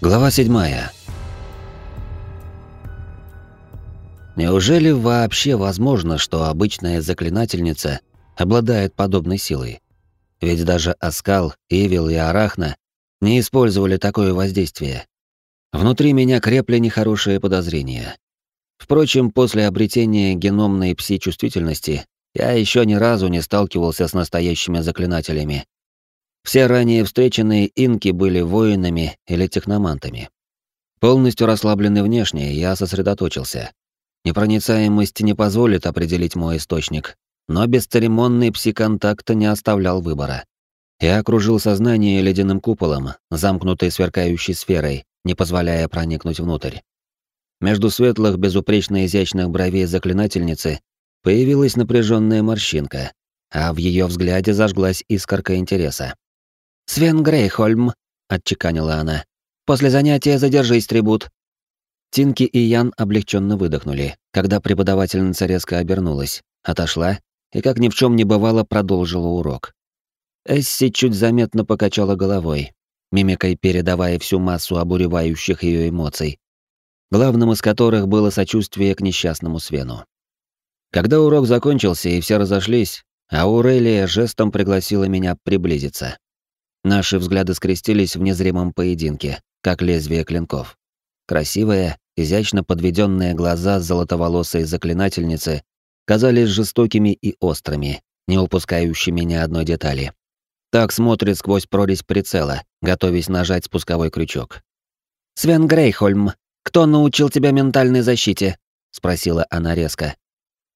Глава 7. Неужели вообще возможно, что обычная заклинательница обладает подобной силой? Ведь даже Аскал, Ивил и Арахна не использовали такое воздействие. Внутри меня крепли нехорошие подозрения. Впрочем, после обретения геномной пси-чувствительности я еще ни разу не сталкивался с настоящими заклинателями, все ранее встреченные инки были воинами или техномантами. Полностью расслабленный внешне, я сосредоточился. Непроницаемость не позволит определить мой источник, но бесцеремонный псиконтакт не оставлял выбора. Я окружил сознание ледяным куполом, замкнутой сверкающей сферой, не позволяя проникнуть внутрь. Между светлых, безупречно изящных бровей заклинательницы появилась напряженная морщинка, а в ее взгляде зажглась искорка интереса. «Свен Грейхольм», — отчеканила она. «После занятия задержись, трибут». Тинки и Ян облегченно выдохнули, когда преподавательница резко обернулась, отошла и, как ни в чем не бывало, продолжила урок. Эсси чуть заметно покачала головой, мимикой передавая всю массу обуревающих ее эмоций, главным из которых было сочувствие к несчастному Свену. Когда урок закончился и все разошлись, Аурелия жестом пригласила меня приблизиться. Наши взгляды скрестились в незримом поединке, как лезвие клинков. Красивые, изящно подведенные глаза золотоволосой заклинательницы казались жестокими и острыми, не упускающими ни одной детали. Так смотрит сквозь прорезь прицела, готовясь нажать спусковой крючок. «Свен Грейхольм, кто научил тебя ментальной защите?» — спросила она резко.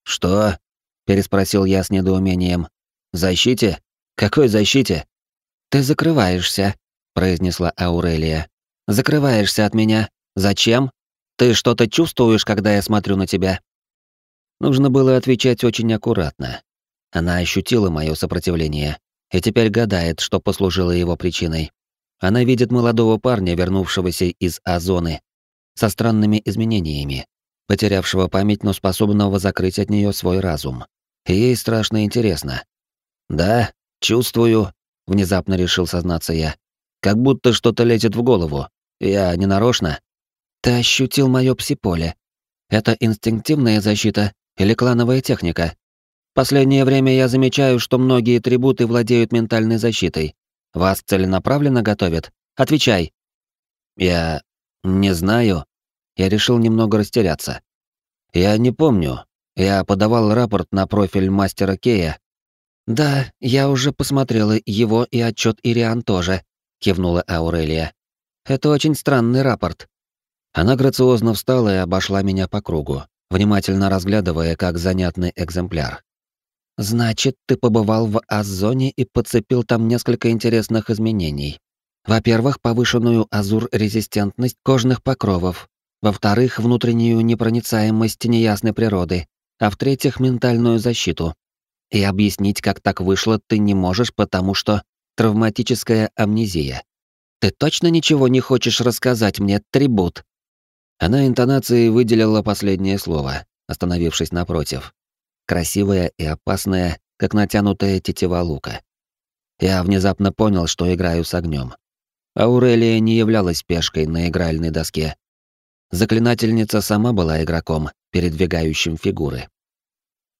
«Что?» — переспросил я с недоумением. «Защите? Какой защите?» «Ты закрываешься», — произнесла Аурелия. «Закрываешься от меня. Зачем? Ты что-то чувствуешь, когда я смотрю на тебя?» Нужно было отвечать очень аккуратно. Она ощутила мое сопротивление и теперь гадает, что послужило его причиной. Она видит молодого парня, вернувшегося из Озоны, со странными изменениями, потерявшего память, но способного закрыть от нее свой разум. Ей страшно интересно. «Да, чувствую, внезапно решил сознаться я. Как будто что-то лезет в голову. Я не нарочно. Ты ощутил моё псиполе. Это инстинктивная защита или клановая техника? Последнее время я замечаю, что многие трибуты владеют ментальной защитой. Вас целенаправленно готовят? Отвечай. Я не знаю. Я решил немного растеряться. Я не помню. Я подавал рапорт на профиль мастера Кея, «Да, я уже посмотрела его и отчет Ириан тоже», — кивнула Аурелия. «Это очень странный рапорт». Она грациозно встала и обошла меня по кругу, внимательно разглядывая как занятный экземпляр. «Значит, ты побывал в Азоне и подцепил там несколько интересных изменений. Во-первых, повышенную азур-резистентность кожных покровов. Во-вторых, внутреннюю непроницаемость неясной природы. А в-третьих, ментальную защиту. И объяснить, как так вышло, ты не можешь, потому что травматическая амнезия. Ты точно ничего не хочешь рассказать мне, трибут? Она интонацией выделила последнее слово, остановившись напротив. Красивая и опасная, как натянутая тетива лука. Я внезапно понял, что играю с огнем. Аурелия не являлась пешкой на игральной доске. Заклинательница сама была игроком, передвигающим фигуры.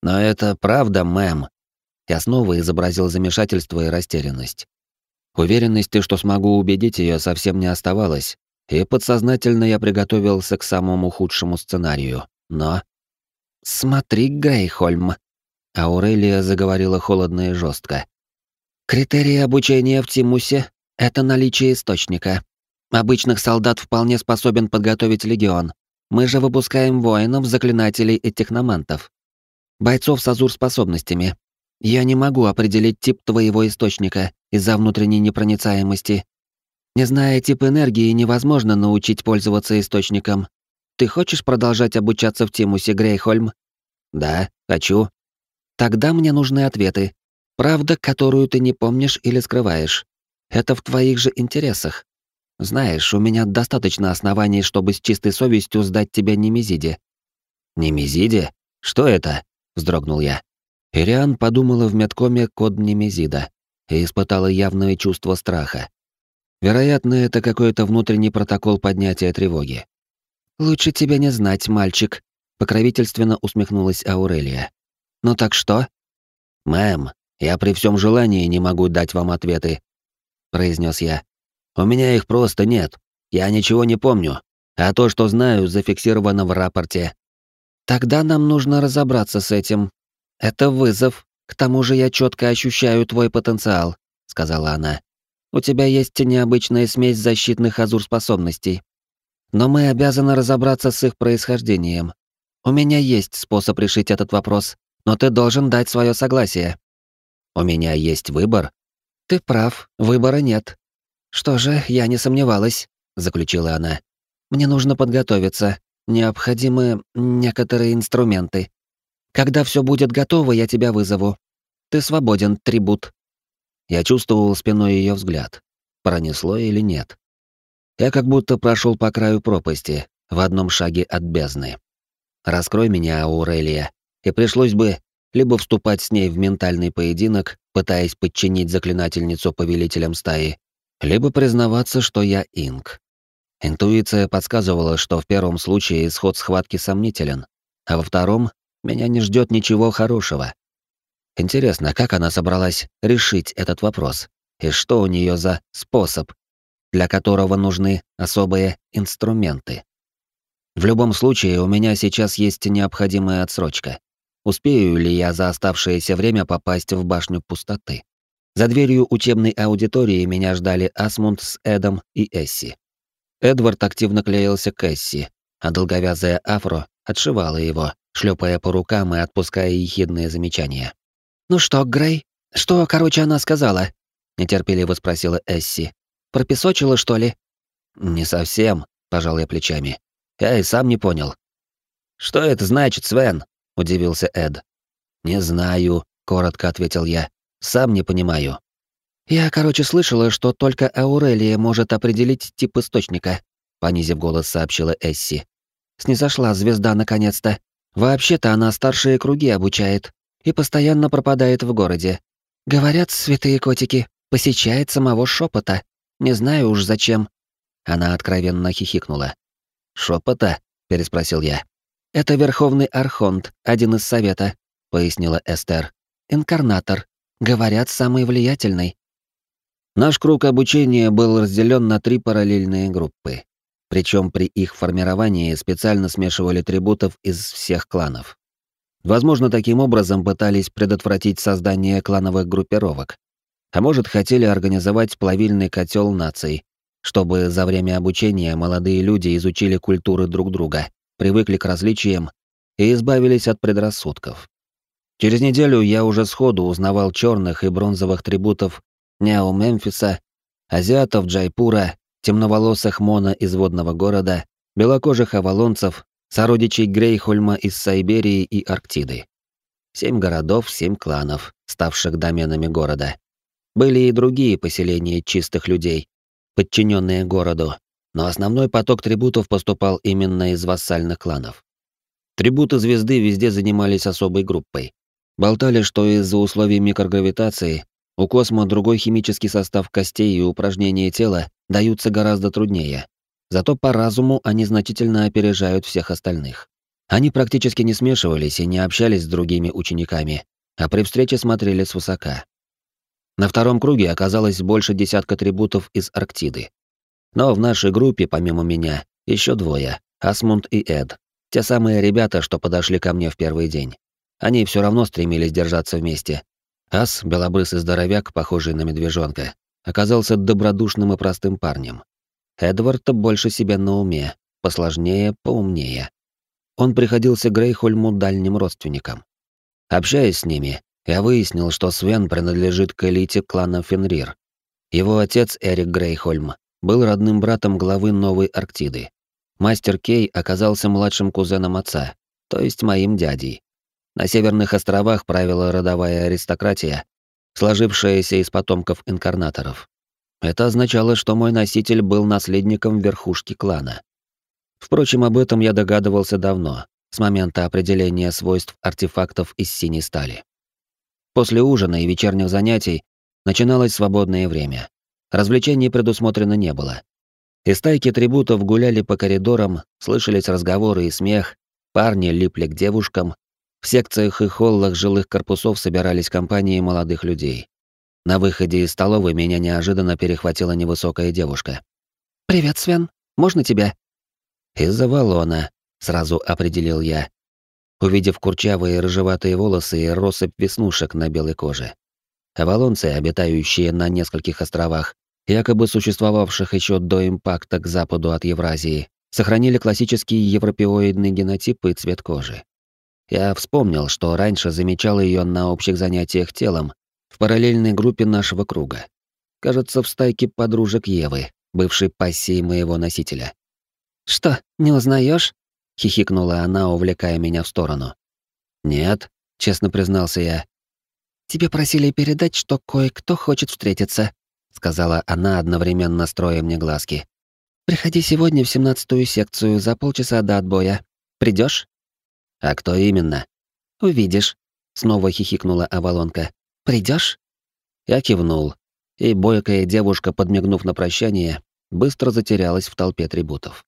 «Но это правда, мэм». Я снова изобразил замешательство и растерянность. Уверенности, что смогу убедить ее, совсем не оставалось, и подсознательно я приготовился к самому худшему сценарию. Но... «Смотри, Грейхольм», — Аурелия заговорила холодно и жестко. «Критерии обучения в Тимусе — это наличие источника. Обычных солдат вполне способен подготовить легион. Мы же выпускаем воинов, заклинателей и техномантов бойцов с азур-способностями. Я не могу определить тип твоего источника из-за внутренней непроницаемости. Не зная тип энергии, невозможно научить пользоваться источником. Ты хочешь продолжать обучаться в Тимусе, Грейхольм? Да, хочу. Тогда мне нужны ответы. Правда, которую ты не помнишь или скрываешь. Это в твоих же интересах. Знаешь, у меня достаточно оснований, чтобы с чистой совестью сдать тебя Немезиде. Немезиде? Что это? Вздрогнул я. Ириан подумала в медкоме код Немезида и испытала явное чувство страха. Вероятно, это какой-то внутренний протокол поднятия тревоги. «Лучше тебе не знать, мальчик», — покровительственно усмехнулась Аурелия. «Ну так что?» «Мэм, я при всем желании не могу дать вам ответы», — произнес я. «У меня их просто нет. Я ничего не помню. А то, что знаю, зафиксировано в рапорте». «Тогда нам нужно разобраться с этим. Это вызов. К тому же я четко ощущаю твой потенциал», — сказала она. «У тебя есть необычная смесь защитных азур-способностей. Но мы обязаны разобраться с их происхождением. У меня есть способ решить этот вопрос, но ты должен дать свое согласие. У меня есть выбор. Ты прав, выбора нет. Что же, я не сомневалась, заключила она. Мне нужно подготовиться. Необходимы некоторые инструменты. Когда все будет готово, я тебя вызову. Ты свободен, трибут. Я чувствовал спиной ее взгляд. Пронесло или нет? Я как будто прошел по краю пропасти, в одном шаге от бездны. Раскрой меня, Аурелия, и пришлось бы либо вступать с ней в ментальный поединок, пытаясь подчинить заклинательницу повелителям стаи, либо признаваться, что я инк. Интуиция подсказывала, что в первом случае исход схватки сомнителен, а во втором меня не ждет ничего хорошего. Интересно, как она собралась решить этот вопрос, и что у нее за способ, для которого нужны особые инструменты. В любом случае, у меня сейчас есть необходимая отсрочка. Успею ли я за оставшееся время попасть в башню пустоты? За дверью учебной аудитории меня ждали Асмунд с Эдом и Эсси. Эдвард активно клеился к Эсси, а долговязая Афро отшивала его, шлепая по рукам и отпуская ехидные замечания. «Ну что, Грей, что, короче, она сказала?» — нетерпеливо спросила Эсси. Пропесочила, что ли?» «Не совсем», — пожал я плечами. «Я и сам не понял». «Что это значит, Свен?» — удивился Эд. «Не знаю», — коротко ответил я. «Сам не понимаю». «Я, короче, слышала, что только Аурелия может определить тип источника», — понизив голос, сообщила Эсси. «Снизошла звезда наконец-то. Вообще-то она старшие круги обучает и постоянно пропадает в городе. Говорят, святые котики, посещает самого шепота. Не знаю уж зачем. Она откровенно хихикнула. Шепота? переспросил я. Это Верховный Архонт, один из совета, пояснила Эстер. Инкарнатор. Говорят, самый влиятельный. Наш круг обучения был разделен на три параллельные группы. Причем при их формировании специально смешивали трибутов из всех кланов. Возможно, таким образом пытались предотвратить создание клановых группировок, а может, хотели организовать плавильный котел наций, чтобы за время обучения молодые люди изучили культуры друг друга, привыкли к различиям и избавились от предрассудков. Через неделю я уже сходу узнавал черных и бронзовых трибутов Нео Мемфиса, азиатов Джайпура, темноволосых Мона из водного города, белокожих авалонцев, сородичей Грейхольма из Сайберии и Арктиды. Семь городов, семь кланов, ставших доменами города. Были и другие поселения чистых людей, подчиненные городу, но основной поток трибутов поступал именно из вассальных кланов. Трибуты звезды везде занимались особой группой. Болтали, что из-за условий микрогравитации у космо другой химический состав костей и упражнения тела даются гораздо труднее. Зато по разуму они значительно опережают всех остальных. Они практически не смешивались и не общались с другими учениками, а при встрече смотрели свысока. На втором круге оказалось больше десятка трибутов из Арктиды. Но в нашей группе, помимо меня, еще двое — Асмунд и Эд. Те самые ребята, что подошли ко мне в первый день. Они все равно стремились держаться вместе. Ас, белобрысый здоровяк, похожий на медвежонка, оказался добродушным и простым парнем. Эдвард больше себя на уме, посложнее, поумнее. Он приходился Грейхольму дальним родственникам. Общаясь с ними, я выяснил, что Свен принадлежит к элите клана Фенрир. Его отец Эрик Грейхольм был родным братом главы Новой Арктиды. Мастер Кей оказался младшим кузеном отца, то есть моим дядей. На Северных островах правила родовая аристократия, сложившаяся из потомков инкарнаторов. Это означало, что мой носитель был наследником верхушки клана. Впрочем, об этом я догадывался давно, с момента определения свойств артефактов из синей стали. После ужина и вечерних занятий начиналось свободное время. Развлечений предусмотрено не было. Из стайки трибутов гуляли по коридорам, слышались разговоры и смех, парни липли к девушкам, в секциях и холлах жилых корпусов собирались компании молодых людей. На выходе из столовой меня неожиданно перехватила невысокая девушка. «Привет, Свен. Можно тебя?» «Из-за валона», — сразу определил я, увидев курчавые рыжеватые волосы и россыпь веснушек на белой коже. Авалонцы, обитающие на нескольких островах, якобы существовавших еще до импакта к западу от Евразии, сохранили классический европеоидный генотип и цвет кожи. Я вспомнил, что раньше замечал ее на общих занятиях телом в параллельной группе нашего круга. Кажется, в стайке подружек Евы, бывшей пассией моего носителя. «Что, не узнаешь? хихикнула она, увлекая меня в сторону. «Нет», — честно признался я. «Тебе просили передать, что кое-кто хочет встретиться», — сказала она, одновременно строя мне глазки. «Приходи сегодня в семнадцатую секцию за полчаса до отбоя. Придешь? «А кто именно?» «Увидишь», — снова хихикнула Авалонка. Придешь? Я кивнул, и бойкая девушка, подмигнув на прощание, быстро затерялась в толпе трибутов.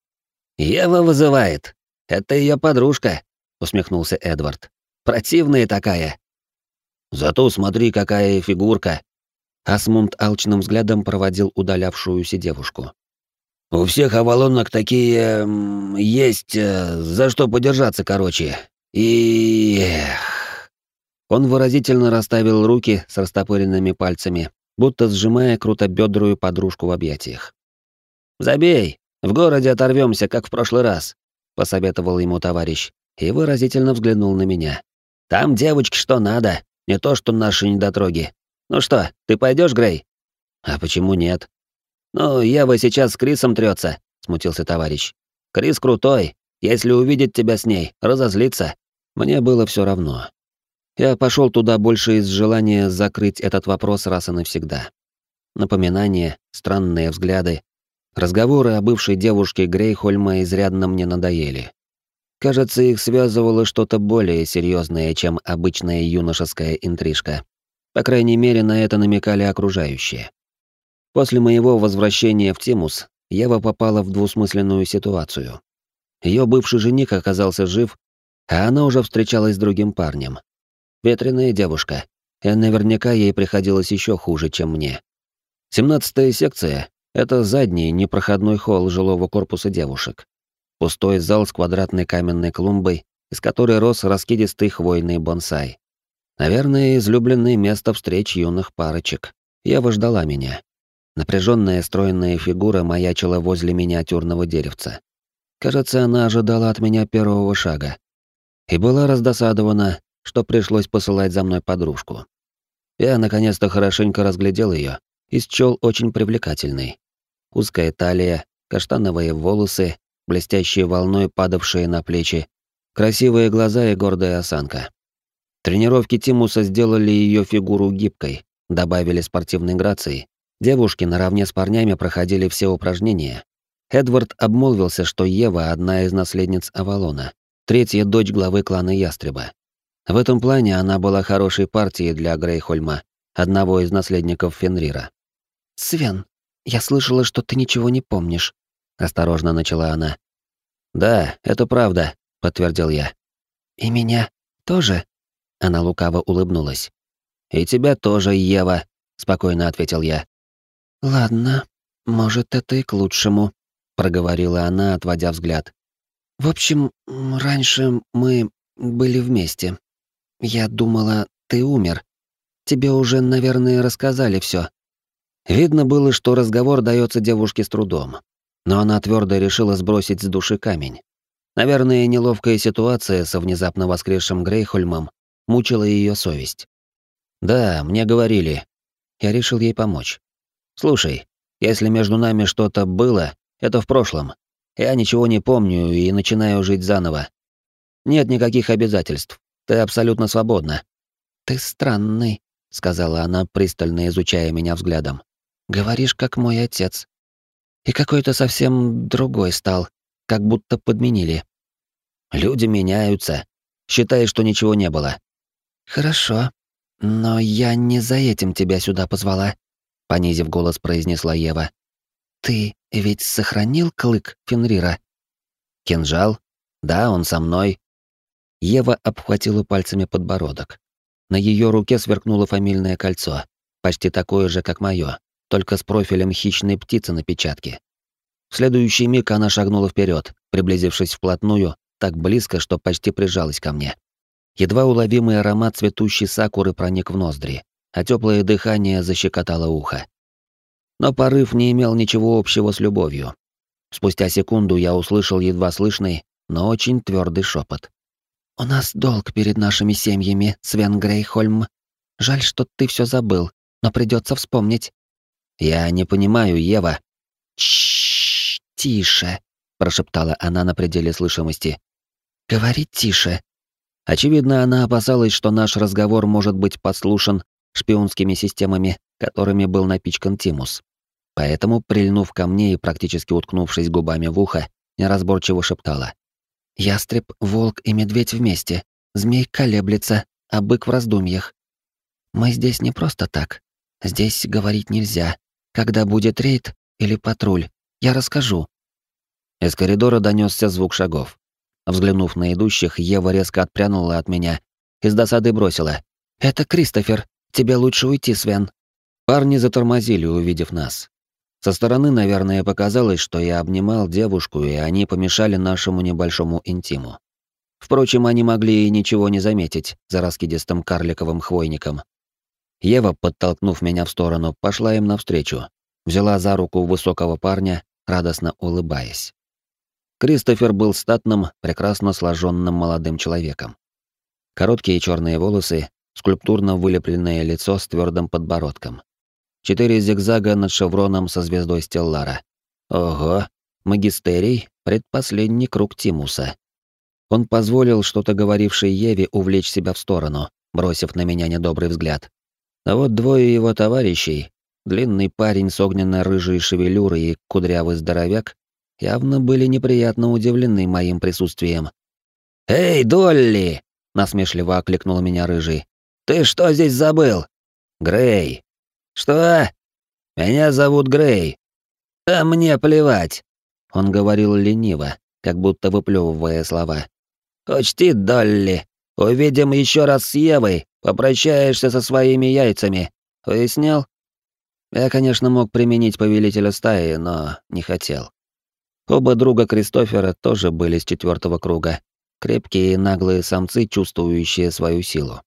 «Ева вызывает. Это ее подружка», — усмехнулся Эдвард. «Противная такая». «Зато смотри, какая фигурка». Асмунд алчным взглядом проводил удалявшуюся девушку. У всех авалонок такие... есть... Э, за что подержаться, короче. И... Он выразительно расставил руки с растопыренными пальцами, будто сжимая крутобедрую подружку в объятиях. «Забей, в городе оторвемся, как в прошлый раз», — посоветовал ему товарищ, и выразительно взглянул на меня. «Там девочки что надо, не то что наши недотроги. Ну что, ты пойдешь, Грей?» «А почему нет?» «Ну, Ева сейчас с Крисом трется, смутился товарищ. «Крис крутой. Если увидит тебя с ней, разозлится». Мне было все равно. Я пошел туда больше из желания закрыть этот вопрос раз и навсегда. Напоминания, странные взгляды, разговоры о бывшей девушке Грейхольма изрядно мне надоели. Кажется, их связывало что-то более серьезное, чем обычная юношеская интрижка. По крайней мере, на это намекали окружающие. После моего возвращения в Тимус Ева попала в двусмысленную ситуацию. Ее бывший жених оказался жив, а она уже встречалась с другим парнем. Ветреная девушка, и наверняка ей приходилось еще хуже, чем мне. Семнадцатая секция — это задний непроходной холл жилого корпуса девушек. Пустой зал с квадратной каменной клумбой, из которой рос раскидистый хвойный бонсай. Наверное, излюбленное место встреч юных парочек. Ева ждала меня. Напряженная стройная фигура маячила возле миниатюрного деревца. Кажется, она ожидала от меня первого шага. И была раздосадована, что пришлось посылать за мной подружку. Я наконец-то хорошенько разглядел ее и счёл очень привлекательной. Узкая талия, каштановые волосы, блестящие волной падавшие на плечи, красивые глаза и гордая осанка. Тренировки Тимуса сделали ее фигуру гибкой, добавили спортивной грации, Девушки наравне с парнями проходили все упражнения. Эдвард обмолвился, что Ева — одна из наследниц Авалона, третья дочь главы клана Ястреба. В этом плане она была хорошей партией для Грейхольма, одного из наследников Фенрира. «Свен, я слышала, что ты ничего не помнишь», — осторожно начала она. «Да, это правда», — подтвердил я. «И меня тоже?» Она лукаво улыбнулась. «И тебя тоже, Ева», — спокойно ответил я. «Ладно, может, это и к лучшему», — проговорила она, отводя взгляд. «В общем, раньше мы были вместе. Я думала, ты умер. Тебе уже, наверное, рассказали все. Видно было, что разговор дается девушке с трудом, но она твердо решила сбросить с души камень. Наверное, неловкая ситуация со внезапно воскресшим Грейхольмом мучила ее совесть. Да, мне говорили. Я решил ей помочь. Слушай, если между нами что-то было, это в прошлом. Я ничего не помню и начинаю жить заново. Нет никаких обязательств. Ты абсолютно свободна. Ты странный, сказала она, пристально изучая меня взглядом. Говоришь, как мой отец. И какой-то совсем другой стал, как будто подменили. Люди меняются. Считай, что ничего не было. Хорошо. Но я не за этим тебя сюда позвала. Понизив голос, произнесла Ева. Ты ведь сохранил клык Фенрира? Кинжал? Да, он со мной. Ева обхватила пальцами подбородок. На ее руке сверкнуло фамильное кольцо, почти такое же, как мое, только с профилем хищной птицы на печатке. В следующий миг она шагнула вперед, приблизившись вплотную, так близко, что почти прижалась ко мне. Едва уловимый аромат цветущей сакуры проник в ноздри, а теплое дыхание защекотало ухо. Но порыв не имел ничего общего с любовью. Спустя секунду я услышал едва слышный, но очень твердый шепот. «У нас долг перед нашими семьями, Свен Грейхольм. Жаль, что ты все забыл, но придется вспомнить». «Я не понимаю, Ева». «Чш, тише», — прошептала она на пределе слышимости. «Говори тише». Очевидно, она опасалась, что наш разговор может быть подслушан шпионскими системами, которыми был напичкан Тимус. Поэтому, прильнув ко мне и практически уткнувшись губами в ухо, неразборчиво шептала. «Ястреб, волк и медведь вместе. Змей колеблется, а бык в раздумьях. Мы здесь не просто так. Здесь говорить нельзя. Когда будет рейд или патруль, я расскажу». Из коридора донесся звук шагов. Взглянув на идущих, Ева резко отпрянула от меня и с досады бросила. «Это Кристофер. Тебе лучше уйти, Свен». Парни затормозили, увидев нас. Со стороны, наверное, показалось, что я обнимал девушку, и они помешали нашему небольшому интиму. Впрочем, они могли и ничего не заметить за раскидистым карликовым хвойником. Ева, подтолкнув меня в сторону, пошла им навстречу, взяла за руку высокого парня, радостно улыбаясь. Кристофер был статным, прекрасно сложенным молодым человеком. Короткие черные волосы, скульптурно вылепленное лицо с твердым подбородком. Четыре зигзага над шевроном со звездой Стеллара. Ого, магистерий, предпоследний круг Тимуса. Он позволил что-то говорившей Еве увлечь себя в сторону, бросив на меня недобрый взгляд. А вот двое его товарищей, длинный парень с огненно-рыжей шевелюрой и кудрявый здоровяк, явно были неприятно удивлены моим присутствием. «Эй, Долли!» — насмешливо окликнул меня рыжий. «Ты что здесь забыл?» «Грей, «Что? Меня зовут Грей. А мне плевать!» Он говорил лениво, как будто выплевывая слова. «Учти, Долли, увидим еще раз с Евой, попрощаешься со своими яйцами. Уяснил?» Я, конечно, мог применить повелителя стаи, но не хотел. Оба друга Кристофера тоже были с четвертого круга. Крепкие и наглые самцы, чувствующие свою силу.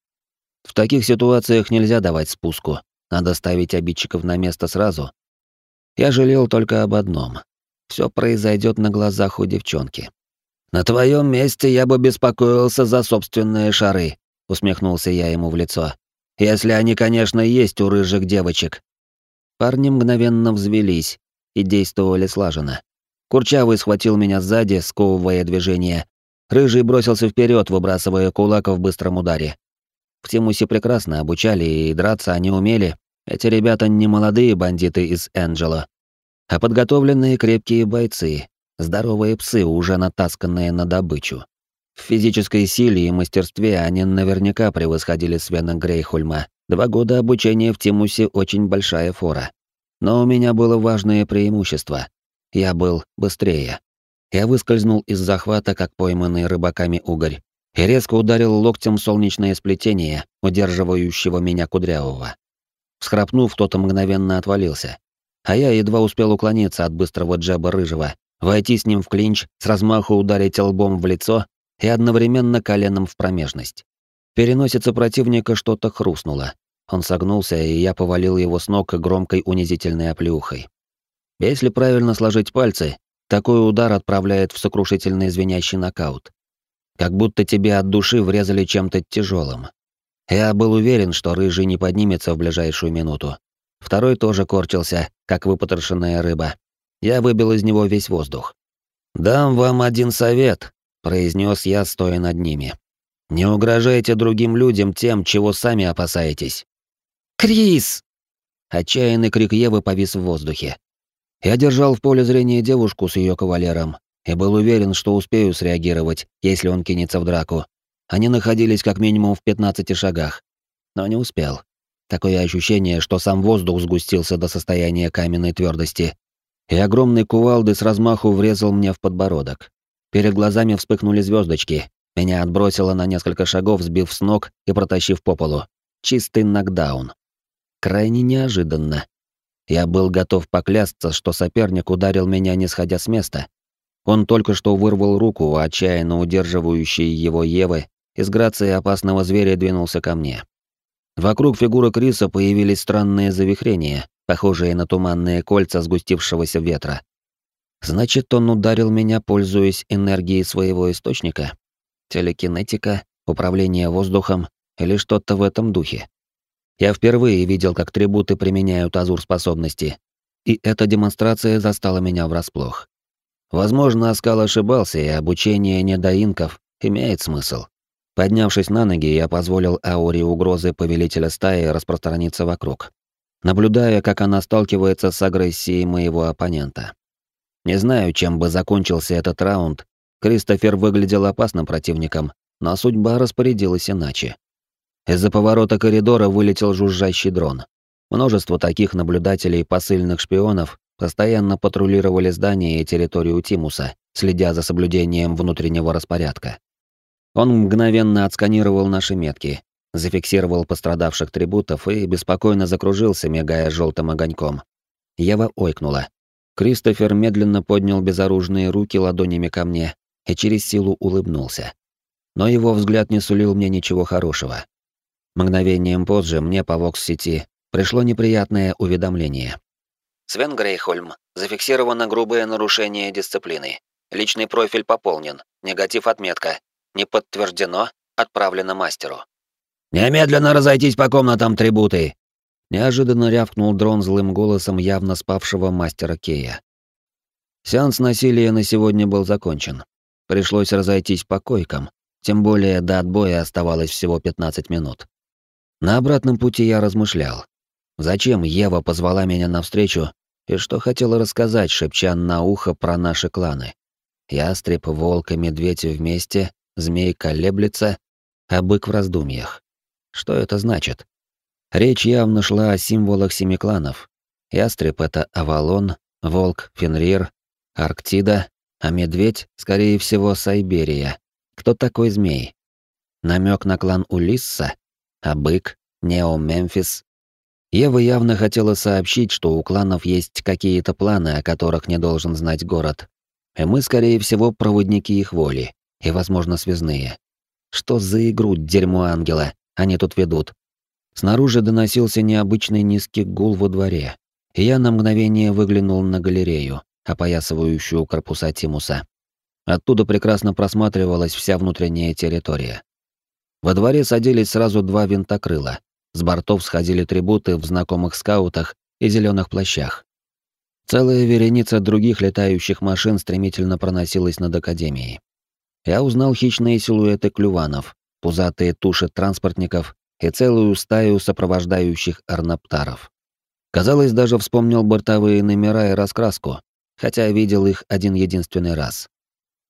В таких ситуациях нельзя давать спуску. Надо ставить обидчиков на место сразу. Я жалел только об одном. Все произойдет на глазах у девчонки. На твоем месте я бы беспокоился за собственные шары, усмехнулся я ему в лицо. Если они, конечно, есть у рыжих девочек. Парни мгновенно взвелись и действовали слаженно. Курчавый схватил меня сзади, сковывая движение. Рыжий бросился вперед, выбрасывая кулак в быстром ударе. В Тимусе прекрасно обучали, и драться они умели. Эти ребята не молодые бандиты из Энджела, а подготовленные крепкие бойцы, здоровые псы, уже натасканные на добычу. В физической силе и мастерстве они наверняка превосходили Свена Грейхольма. Два года обучения в Тимусе очень большая фора. Но у меня было важное преимущество. Я был быстрее. Я выскользнул из захвата, как пойманный рыбаками угорь, и резко ударил локтем солнечное сплетение, удерживающего меня кудрявого. Всхрапнув, тот мгновенно отвалился. А я едва успел уклониться от быстрого джеба рыжего, войти с ним в клинч, с размаху ударить лбом в лицо и одновременно коленом в промежность. Переносица противника что-то хрустнуло. Он согнулся, и я повалил его с ног громкой унизительной оплеухой. Если правильно сложить пальцы, такой удар отправляет в сокрушительный звенящий нокаут. Как будто тебе от души врезали чем-то тяжелым. Я был уверен, что рыжий не поднимется в ближайшую минуту. Второй тоже корчился, как выпотрошенная рыба. Я выбил из него весь воздух. «Дам вам один совет», — произнес я, стоя над ними. «Не угрожайте другим людям тем, чего сами опасаетесь». «Крис!» Отчаянный крик Евы повис в воздухе. Я держал в поле зрения девушку с ее кавалером, и был уверен, что успею среагировать, если он кинется в драку. Они находились как минимум в 15 шагах, но не успел. Такое ощущение, что сам воздух сгустился до состояния каменной твердости, и огромный кувалды с размаху врезал мне в подбородок. Перед глазами вспыхнули звездочки. Меня отбросило на несколько шагов, сбив с ног и протащив по полу. Чистый нокдаун. Крайне неожиданно. Я был готов поклясться, что соперник ударил меня, не сходя с места. Он только что вырвал руку, отчаянно удерживающей его Евы, и с грацией опасного зверя двинулся ко мне. Вокруг фигуры Криса появились странные завихрения, похожие на туманные кольца сгустившегося ветра. Значит, он ударил меня, пользуясь энергией своего источника? Телекинетика, управление воздухом или что-то в этом духе? Я впервые видел, как трибуты применяют азур-способности, и эта демонстрация застала меня врасплох. Возможно, Аскал ошибался, и обучение недоинков имеет смысл. Поднявшись на ноги, я позволил ауре угрозы повелителя стаи распространиться вокруг, наблюдая, как она сталкивается с агрессией моего оппонента. Не знаю, чем бы закончился этот раунд, Кристофер выглядел опасным противником, но судьба распорядилась иначе. Из-за поворота коридора вылетел жужжащий дрон. Множество таких наблюдателей посыльных шпионов постоянно патрулировали здание и территорию Тимуса, следя за соблюдением внутреннего распорядка. Он мгновенно отсканировал наши метки, зафиксировал пострадавших трибутов и беспокойно закружился, мигая желтым огоньком. Ева ойкнула. Кристофер медленно поднял безоружные руки ладонями ко мне и через силу улыбнулся. Но его взгляд не сулил мне ничего хорошего. Мгновением позже мне по Вокс-сети пришло неприятное уведомление. Свен Грейхольм. Зафиксировано грубое нарушение дисциплины. Личный профиль пополнен. Негатив отметка. Не подтверждено. Отправлено мастеру. «Немедленно разойтись по комнатам, трибуты!» Неожиданно рявкнул дрон злым голосом явно спавшего мастера Кея. Сеанс насилия на сегодня был закончен. Пришлось разойтись по койкам, тем более до отбоя оставалось всего 15 минут. На обратном пути я размышлял. Зачем Ева позвала меня навстречу и что хотела рассказать, шепча на ухо про наши кланы? Ястреб, волк и медведь вместе, змей колеблется, а бык в раздумьях. Что это значит? Речь явно шла о символах семи кланов. Ястреб — это Авалон, волк — Фенрир, Арктида, а медведь, скорее всего, Сайберия. Кто такой змей? Намек на клан Улисса? а бык, Нео-Мемфис. Ева явно хотела сообщить, что у кланов есть какие-то планы, о которых не должен знать город. И мы, скорее всего, проводники их воли, и, возможно, связные. Что за игру дерьмо ангела они тут ведут? Снаружи доносился необычный низкий гул во дворе, и я на мгновение выглянул на галерею, опоясывающую корпуса Тимуса. Оттуда прекрасно просматривалась вся внутренняя территория. Во дворе садились сразу два винтокрыла. С бортов сходили трибуты в знакомых скаутах и зеленых плащах. Целая вереница других летающих машин стремительно проносилась над Академией. Я узнал хищные силуэты клюванов, пузатые туши транспортников и целую стаю сопровождающих орнаптаров. Казалось, даже вспомнил бортовые номера и раскраску, хотя видел их один единственный раз.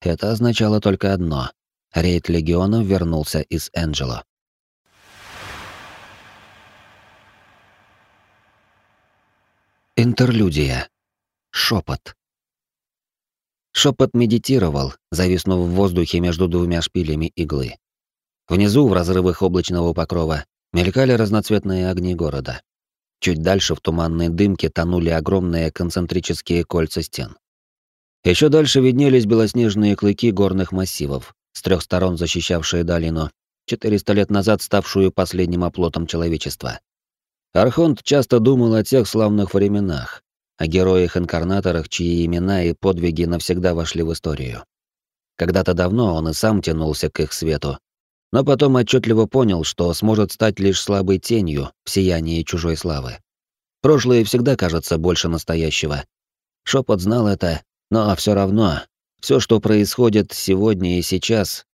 Это означало только одно Рейд Легиона вернулся из Энджело. Интерлюдия. Шепот. Шепот медитировал, зависнув в воздухе между двумя шпилями иглы. Внизу, в разрывах облачного покрова, мелькали разноцветные огни города. Чуть дальше в туманной дымке тонули огромные концентрические кольца стен. Еще дальше виднелись белоснежные клыки горных массивов, с трех сторон защищавшие долину, 400 лет назад ставшую последним оплотом человечества. Архонт часто думал о тех славных временах, о героях-инкарнаторах, чьи имена и подвиги навсегда вошли в историю. Когда-то давно он и сам тянулся к их свету, но потом отчетливо понял, что сможет стать лишь слабой тенью в сиянии чужой славы. Прошлое всегда кажется больше настоящего. Шепот знал это, но все равно все, что происходит сегодня и сейчас,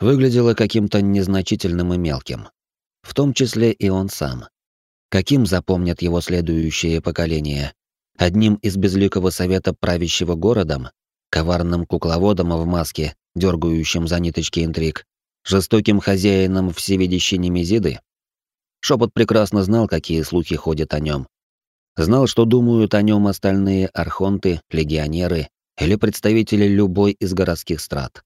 выглядело каким-то незначительным и мелким. В том числе и он сам. Каким запомнят его следующее поколение? Одним из безликого совета правящего городом? Коварным кукловодом в маске, дергающим за ниточки интриг? Жестоким хозяином всевидящей Немезиды? Шепот прекрасно знал, какие слухи ходят о нем. Знал, что думают о нем остальные архонты, легионеры или представители любой из городских страт.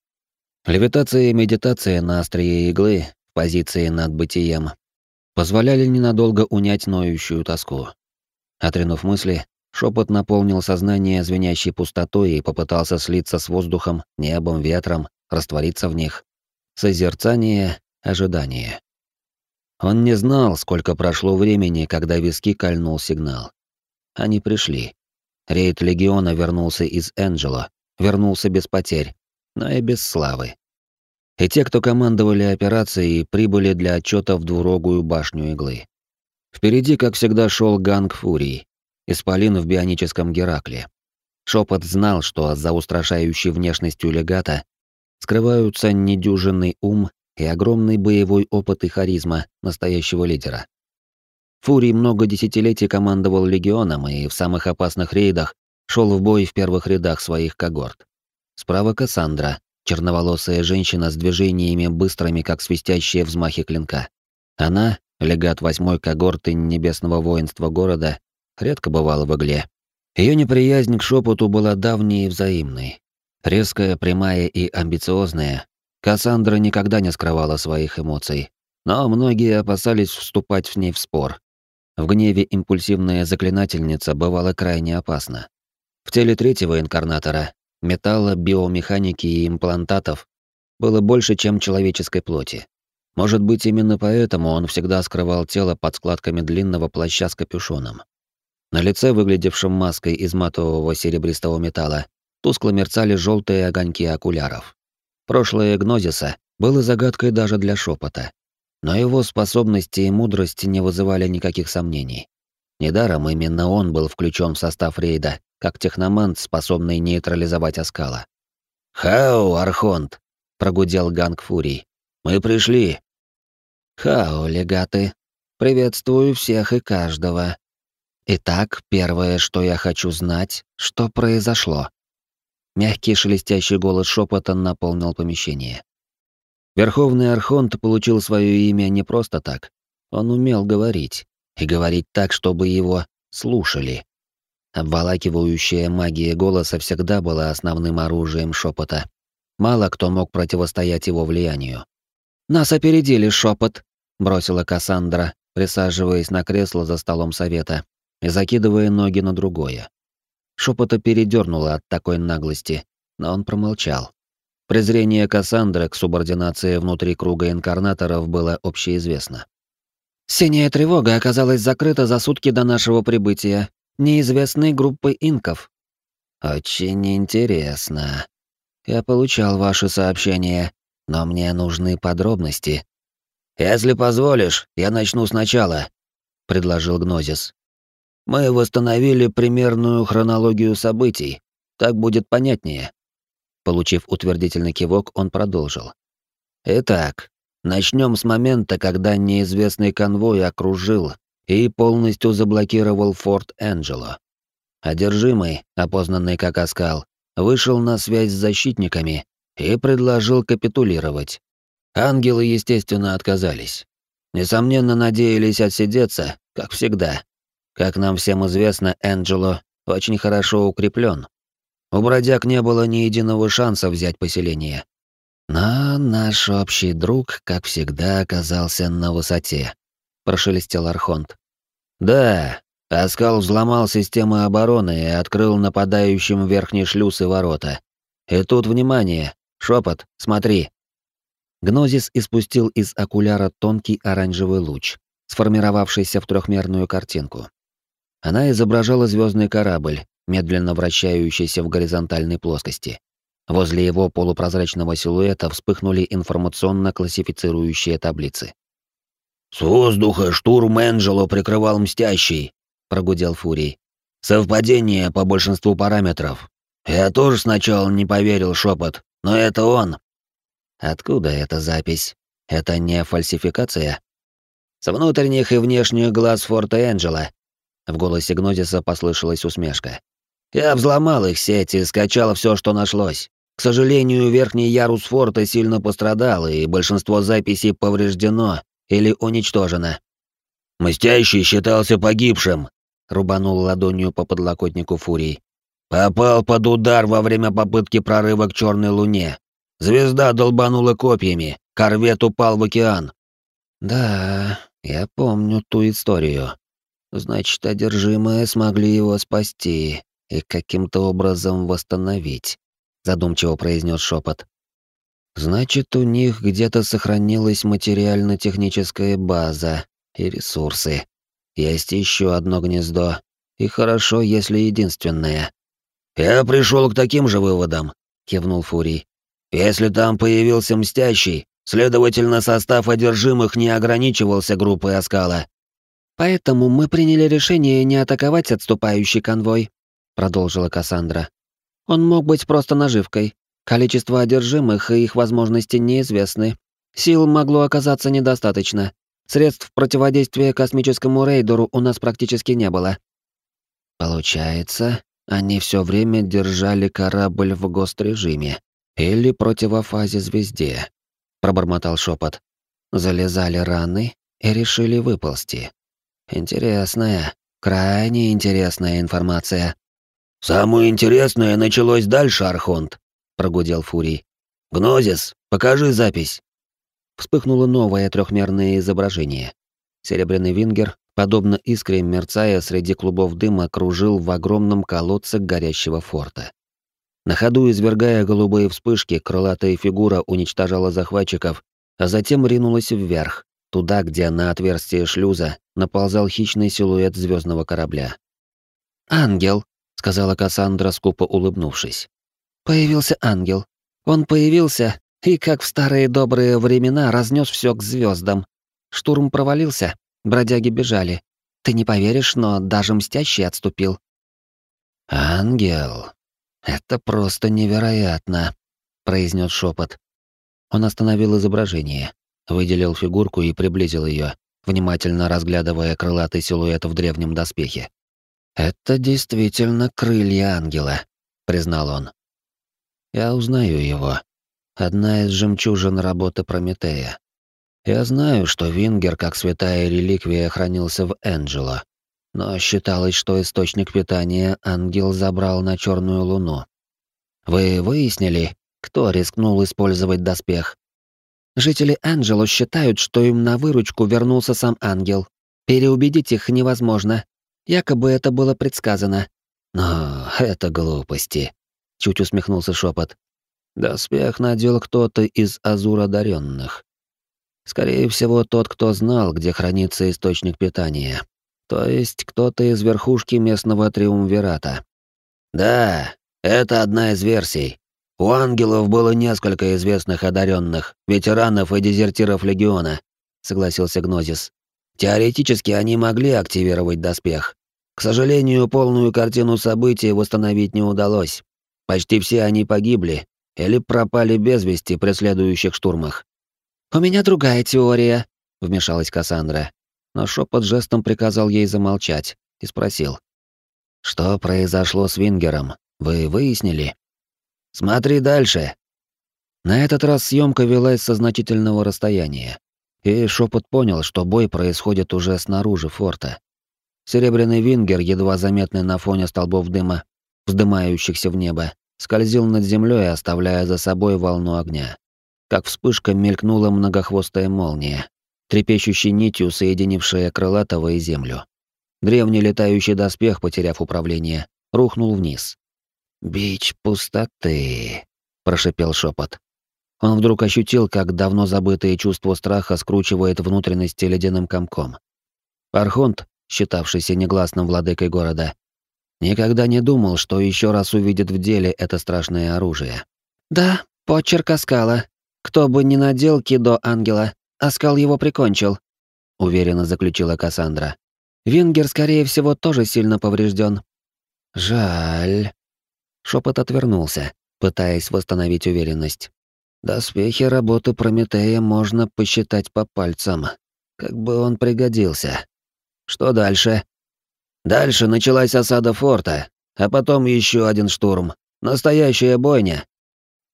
Левитация и медитация на острие иглы в позиции над бытием позволяли ненадолго унять ноющую тоску. Отринув мысли, шепот наполнил сознание звенящей пустотой и попытался слиться с воздухом, небом, ветром, раствориться в них. Созерцание, ожидание. Он не знал, сколько прошло времени, когда виски кольнул сигнал. Они пришли. Рейд Легиона вернулся из Энджело, вернулся без потерь, но и без славы. И те, кто командовали операцией, прибыли для отчета в двурогую башню иглы. Впереди, как всегда, шел ганг Фурий, исполин в бионическом Геракле. Шепот знал, что за устрашающей внешностью легата скрываются недюжинный ум и огромный боевой опыт и харизма настоящего лидера. Фурий много десятилетий командовал легионом и в самых опасных рейдах шел в бой в первых рядах своих когорт. Справа Кассандра, черноволосая женщина с движениями быстрыми, как свистящие взмахи клинка. Она, легат восьмой когорты небесного воинства города, редко бывала в игле. Ее неприязнь к шепоту была давней и взаимной. Резкая, прямая и амбициозная, Кассандра никогда не скрывала своих эмоций, но многие опасались вступать с ней в спор. В гневе импульсивная заклинательница бывала крайне опасна. В теле третьего инкарнатора металла, биомеханики и имплантатов было больше, чем человеческой плоти. Может быть, именно поэтому он всегда скрывал тело под складками длинного плаща с капюшоном. На лице, выглядевшем маской из матового серебристого металла, тускло мерцали желтые огоньки окуляров. Прошлое Гнозиса было загадкой даже для шепота. Но его способности и мудрость не вызывали никаких сомнений. Недаром именно он был включен в состав рейда, как техномант, способный нейтрализовать оскала. «Хау, Архонт!» — прогудел Ганг Фурий. «Мы пришли!» «Хау, легаты! Приветствую всех и каждого. Итак, первое, что я хочу знать, что произошло?» Мягкий шелестящий голос шепота наполнил помещение. Верховный Архонт получил свое имя не просто так. Он умел говорить. И говорить так, чтобы его слушали. Обволакивающая магия голоса всегда была основным оружием шепота. Мало кто мог противостоять его влиянию. «Нас опередили, шепот», — бросила Кассандра, присаживаясь на кресло за столом совета и закидывая ноги на другое. Шепота передернуло от такой наглости, но он промолчал. Презрение Кассандры к субординации внутри круга инкарнаторов было общеизвестно. «Синяя тревога оказалась закрыта за сутки до нашего прибытия, неизвестной группой инков». «Очень интересно. Я получал ваши сообщения, но мне нужны подробности». «Если позволишь, я начну сначала», — предложил Гнозис. Мы восстановили примерную хронологию событий. Так будет понятнее. Получив утвердительный кивок, он продолжил. Итак, начнем с момента, когда неизвестный конвой окружил и полностью заблокировал форт Энджело. Одержимый, опознанный как Оскал, вышел на связь с защитниками и предложил капитулировать. Ангелы, естественно, отказались. Несомненно, надеялись отсидеться, как всегда, как нам всем известно, Энджело очень хорошо укреплен. У бродяг не было ни единого шанса взять поселение. Но наш общий друг, как всегда, оказался на высоте, прошелестел Архонт. Да, Аскал взломал систему обороны и открыл нападающим верхний шлюз и ворота. И тут внимание, шепот, смотри. Гнозис испустил из окуляра тонкий оранжевый луч, сформировавшийся в трехмерную картинку. Она изображала звездный корабль, медленно вращающийся в горизонтальной плоскости. Возле его полупрозрачного силуэта вспыхнули информационно-классифицирующие таблицы. «С воздуха штурм Энджело прикрывал Мстящий», — прогудел Фурий. «Совпадение по большинству параметров. Я тоже сначала не поверил шепот, но это он». «Откуда эта запись? Это не фальсификация?» «С внутренних и внешних глаз форта Энджела», в голосе Гнозиса послышалась усмешка. «Я взломал их сеть и скачал все, что нашлось. К сожалению, верхний ярус форта сильно пострадал, и большинство записей повреждено или уничтожено. «Мстящий считался погибшим», — рубанул ладонью по подлокотнику Фурий. «Попал под удар во время попытки прорыва к Черной Луне. Звезда долбанула копьями, корвет упал в океан». «Да, я помню ту историю. Значит, одержимые смогли его спасти и каким-то образом восстановить», — задумчиво произнес шепот. «Значит, у них где-то сохранилась материально-техническая база и ресурсы. Есть еще одно гнездо, и хорошо, если единственное». «Я пришел к таким же выводам», — кивнул Фурий. «Если там появился Мстящий, следовательно, состав одержимых не ограничивался группой Оскала». «Поэтому мы приняли решение не атаковать отступающий конвой», — продолжила Кассандра. «Он мог быть просто наживкой. Количество одержимых и их возможности неизвестны. Сил могло оказаться недостаточно. Средств противодействия космическому рейдеру у нас практически не было». «Получается, они все время держали корабль в гострежиме или противофазе звезде», — пробормотал шепот. «Залезали раны и решили выползти. Интересная, крайне интересная информация». «Самое интересное началось дальше, Архонт», — прогудел Фурий. «Гнозис, покажи запись». Вспыхнуло новое трехмерное изображение. Серебряный вингер, подобно искре мерцая среди клубов дыма, кружил в огромном колодце горящего форта. На ходу извергая голубые вспышки, крылатая фигура уничтожала захватчиков, а затем ринулась вверх, туда, где на отверстие шлюза наползал хищный силуэт звездного корабля. «Ангел», — сказала Кассандра, скупо улыбнувшись. «Появился ангел. Он появился и, как в старые добрые времена, разнес все к звездам. Штурм провалился, бродяги бежали. Ты не поверишь, но даже мстящий отступил». «Ангел, это просто невероятно», — произнес шепот. Он остановил изображение, выделил фигурку и приблизил ее, внимательно разглядывая крылатый силуэт в древнем доспехе. «Это действительно крылья ангела», — признал он. «Я узнаю его. Одна из жемчужин работы Прометея. Я знаю, что Вингер как святая реликвия хранился в Энджело, но считалось, что источник питания ангел забрал на Черную Луну. Вы выяснили, кто рискнул использовать доспех? Жители Энджело считают, что им на выручку вернулся сам ангел. Переубедить их невозможно. Якобы это было предсказано. Но это глупости. Чуть усмехнулся шепот. Доспех надел кто-то из азур одаренных. Скорее всего, тот, кто знал, где хранится источник питания. То есть кто-то из верхушки местного триумвирата. Да, это одна из версий. У ангелов было несколько известных одаренных, ветеранов и дезертиров легиона, согласился Гнозис. Теоретически они могли активировать доспех. К сожалению, полную картину событий восстановить не удалось. Почти все они погибли или пропали без вести при следующих штурмах. «У меня другая теория», — вмешалась Кассандра. Но шепот жестом приказал ей замолчать и спросил. «Что произошло с Вингером? Вы выяснили?» «Смотри дальше». На этот раз съемка велась со значительного расстояния, и шепот понял, что бой происходит уже снаружи форта. Серебряный Вингер, едва заметный на фоне столбов дыма, вздымающихся в небо, скользил над землей, оставляя за собой волну огня. Как вспышка мелькнула многохвостая молния, трепещущей нитью соединившая крылатого и землю. Древний летающий доспех, потеряв управление, рухнул вниз. «Бич пустоты», — прошипел шепот. Он вдруг ощутил, как давно забытое чувство страха скручивает внутренности ледяным комком. Архонт, считавшийся негласным владыкой города, никогда не думал, что еще раз увидит в деле это страшное оружие. «Да, почерк Аскала», кто бы ни надел кидо ангела, Аскал его прикончил, уверенно заключила Кассандра. Вингер, скорее всего, тоже сильно поврежден. Жаль. Шепот отвернулся, пытаясь восстановить уверенность. Доспехи работы Прометея можно посчитать по пальцам. Как бы он пригодился. Что дальше? Дальше началась осада форта, а потом еще один штурм. Настоящая бойня.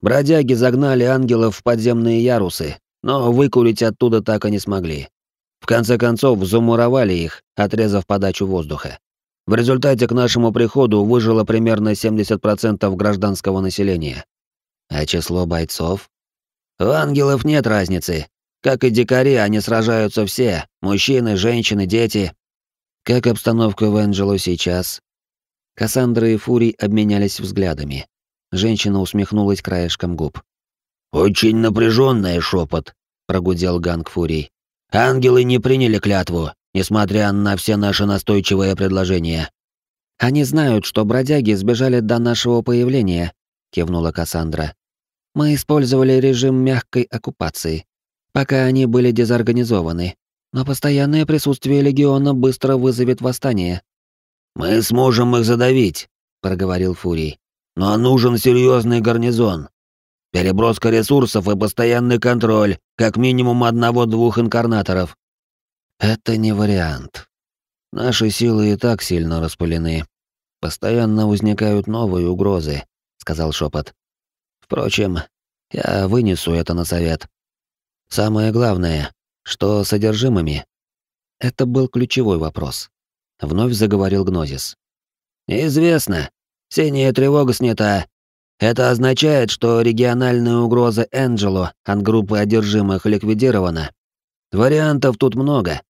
Бродяги загнали ангелов в подземные ярусы, но выкурить оттуда так и не смогли. В конце концов, замуровали их, отрезав подачу воздуха. В результате к нашему приходу выжило примерно 70% гражданского населения. А число бойцов? У ангелов нет разницы. Как и дикари, они сражаются все. Мужчины, женщины, дети. Как обстановка в Энджело сейчас? Кассандра и Фурий обменялись взглядами. Женщина усмехнулась краешком губ. «Очень напряженный шепот», — прогудел Ганг Фурий. «Ангелы не приняли клятву, несмотря на все наши настойчивые предложения». «Они знают, что бродяги сбежали до нашего появления», — кивнула Кассандра. «Мы использовали режим мягкой оккупации, пока они были дезорганизованы, но постоянное присутствие легиона быстро вызовет восстание». «Мы сможем их задавить», — проговорил Фурий. «Но нужен серьезный гарнизон. Переброска ресурсов и постоянный контроль, как минимум одного-двух инкарнаторов». «Это не вариант. Наши силы и так сильно распылены. Постоянно возникают новые угрозы», — сказал шепот. «Впрочем, я вынесу это на совет. Самое главное, что содержимыми?» Это был ключевой вопрос. Вновь заговорил Гнозис. «Известно. Синяя тревога снята. Это означает, что региональная угроза Энджело от группы одержимых ликвидирована. Вариантов тут много.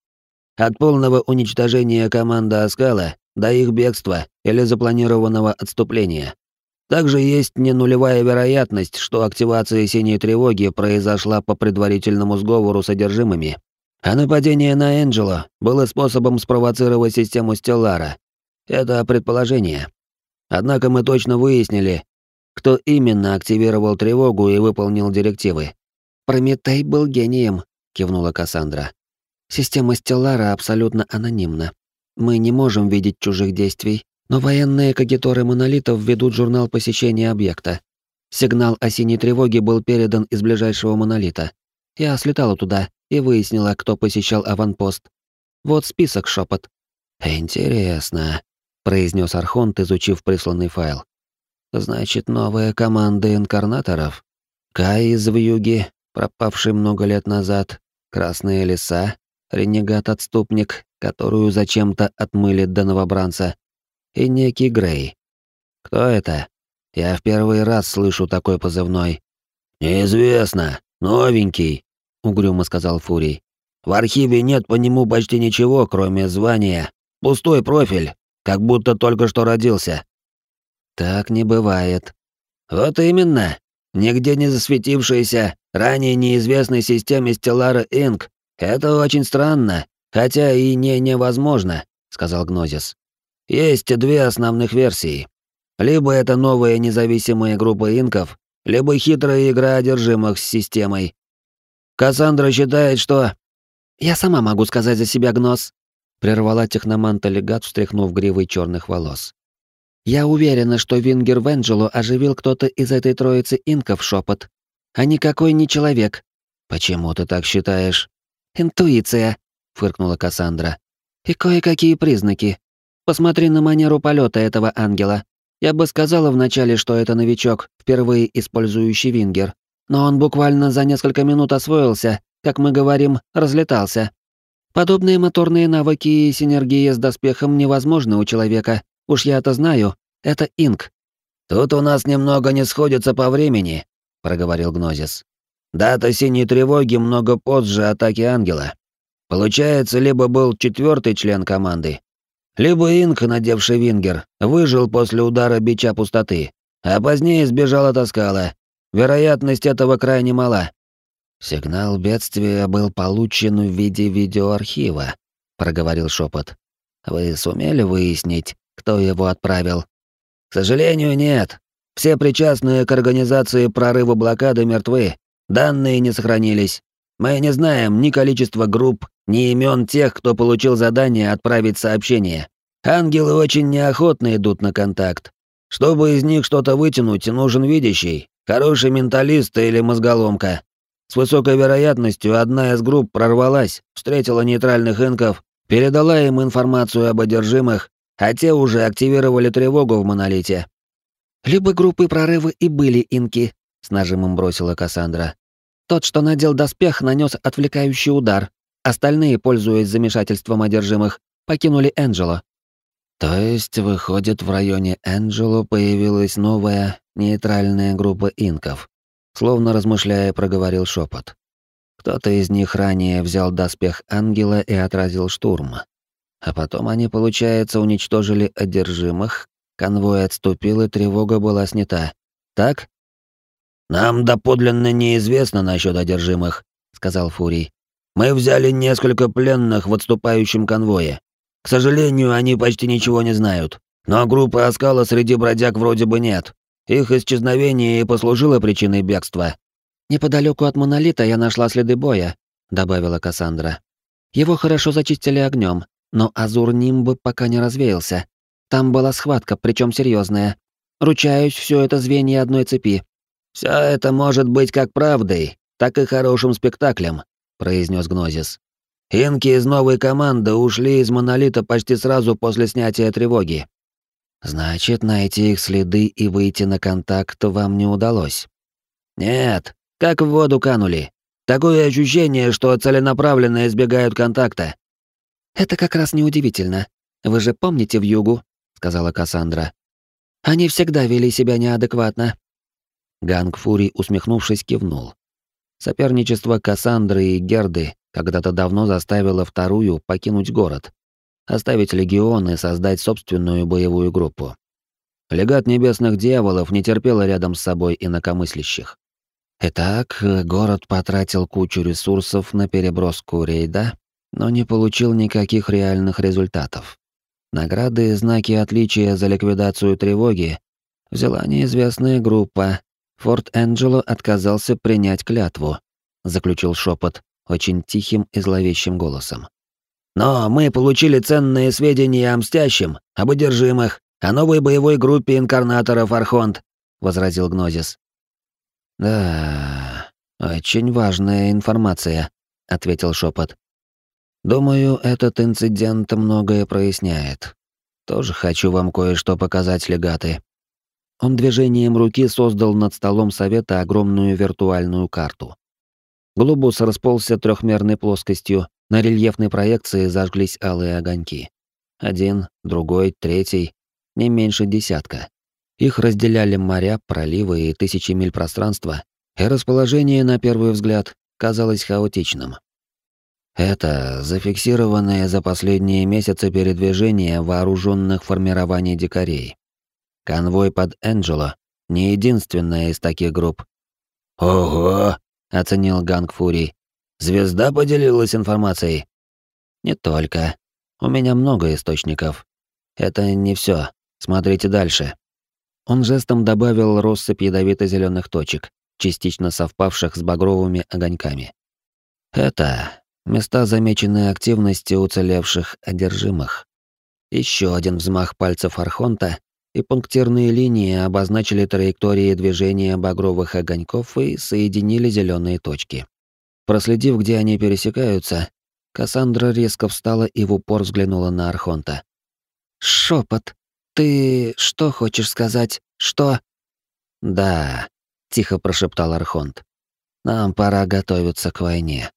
От полного уничтожения команды Аскала до их бегства или запланированного отступления. Также есть не нулевая вероятность, что активация синей тревоги произошла по предварительному сговору с одержимыми. А нападение на Энджело было способом спровоцировать систему Стеллара. Это предположение. Однако мы точно выяснили, кто именно активировал тревогу и выполнил директивы. «Прометей был гением», — кивнула Кассандра. «Система Стеллара абсолютно анонимна. Мы не можем видеть чужих действий, но военные кагиторы монолитов ведут журнал посещения объекта. Сигнал о синей тревоге был передан из ближайшего монолита. Я слетала туда и выяснила, кто посещал аванпост. Вот список шепот. «Интересно», — произнес Архонт, изучив присланный файл. Значит, новая команда инкарнаторов. Кай из Вьюги, пропавший много лет назад, Красные леса, ренегат-отступник, которую зачем-то отмыли до новобранца, и некий Грей. Кто это? Я в первый раз слышу такой позывной. Неизвестно, новенький, угрюмо сказал Фурий. В архиве нет по нему почти ничего, кроме звания. Пустой профиль, как будто только что родился. Так не бывает. Вот именно. Нигде не засветившаяся, ранее неизвестной системе Stellar Inc. Это очень странно, хотя и не невозможно, сказал Гнозис. Есть две основных версии. Либо это новая независимая группа инков, либо хитрая игра одержимых с системой. Кассандра считает, что... «Я сама могу сказать за себя, Гноз», — прервала техноманта легат, встряхнув гривой черных волос. Я уверена, что Вингер Венджело оживил кто-то из этой троицы инков шепот, а никакой не человек. Почему ты так считаешь? Интуиция, фыркнула Кассандра. И кое-какие признаки. Посмотри на манеру полета этого ангела. Я бы сказала вначале, что это новичок, впервые использующий Вингер, но он буквально за несколько минут освоился, как мы говорим, разлетался. Подобные моторные навыки и синергия с доспехом невозможны у человека, Уж я-то знаю, это Инк. Тут у нас немного не сходится по времени, проговорил Гнозис. Дата синей тревоги много позже атаки ангела. Получается, либо был четвертый член команды, либо Инк, надевший вингер, выжил после удара бича пустоты, а позднее сбежал от Аскала. Вероятность этого крайне мала. Сигнал бедствия был получен в виде видеоархива, проговорил шепот. Вы сумели выяснить, кто его отправил? К сожалению, нет. Все причастные к организации прорыва блокады мертвы. Данные не сохранились. Мы не знаем ни количества групп, ни имен тех, кто получил задание отправить сообщение. Ангелы очень неохотно идут на контакт. Чтобы из них что-то вытянуть, нужен видящий, хороший менталист или мозголомка. С высокой вероятностью одна из групп прорвалась, встретила нейтральных инков, передала им информацию об одержимых а те уже активировали тревогу в монолите. «Либо группы прорыва и были инки», — с нажимом бросила Кассандра. «Тот, что надел доспех, нанес отвлекающий удар, Остальные, пользуясь замешательством одержимых, покинули Энджело. То есть, выходит, в районе Энджело появилась новая, нейтральная группа инков. Словно размышляя, проговорил шепот. Кто-то из них ранее взял доспех ангела и отразил штурм. А потом они, получается, уничтожили одержимых, конвой отступил и тревога была снята. Так? «Нам доподлинно неизвестно насчет одержимых», — сказал Фурий. «Мы взяли несколько пленных в отступающем конвое. К сожалению, они почти ничего не знают. Но группы Оскала среди бродяг вроде бы нет. Их исчезновение и послужило причиной бегства. Неподалеку от монолита я нашла следы боя, добавила Кассандра. Его хорошо зачистили огнем, но азур нимбы пока не развеялся. Там была схватка, причем серьезная. Ручаюсь, все это звенья одной цепи. Все это может быть как правдой, так и хорошим спектаклем, произнес Гнозис. Инки из новой команды ушли из монолита почти сразу после снятия тревоги. Значит, найти их следы и выйти на контакт вам не удалось. Нет, как в воду канули. Такое ощущение, что целенаправленно избегают контакта. Это как раз неудивительно. Вы же помните в Югу, сказала Кассандра. Они всегда вели себя неадекватно. Ганг Фури, усмехнувшись, кивнул. Соперничество Кассандры и Герды когда-то давно заставило вторую покинуть город, оставить легион и создать собственную боевую группу. Легат небесных дьяволов не терпела рядом с собой инакомыслящих. Итак, город потратил кучу ресурсов на переброску рейда, но не получил никаких реальных результатов. Награды и знаки отличия за ликвидацию тревоги взяла неизвестная группа. Форт Энджело отказался принять клятву, заключил шепот, очень тихим и зловещим голосом. «Но мы получили ценные сведения о мстящем, об одержимых, о новой боевой группе инкарнаторов Архонт», — возразил Гнозис. «Да, очень важная информация», — ответил шепот. «Думаю, этот инцидент многое проясняет. Тоже хочу вам кое-что показать, легаты». Он движением руки создал над столом совета огромную виртуальную карту. Глобус расползся трехмерной плоскостью, на рельефной проекции зажглись алые огоньки. Один, другой, третий, не меньше десятка. Их разделяли моря, проливы и тысячи миль пространства, и расположение, на первый взгляд, казалось хаотичным. Это зафиксированное за последние месяцы передвижение вооруженных формирований дикарей. Конвой под Энджело — не единственная из таких групп. «Ого!» — оценил Ганг Фури. «Звезда поделилась информацией?» «Не только. У меня много источников. Это не все. Смотрите дальше». Он жестом добавил россыпь ядовито зеленых точек, частично совпавших с багровыми огоньками. Это места замеченной активности уцелевших одержимых. Еще один взмах пальцев Архонта, и пунктирные линии обозначили траектории движения багровых огоньков и соединили зеленые точки. Проследив, где они пересекаются, Кассандра резко встала и в упор взглянула на Архонта. Шепот. Ты что хочешь сказать? Что? Да, тихо прошептал Архонт. Нам пора готовиться к войне.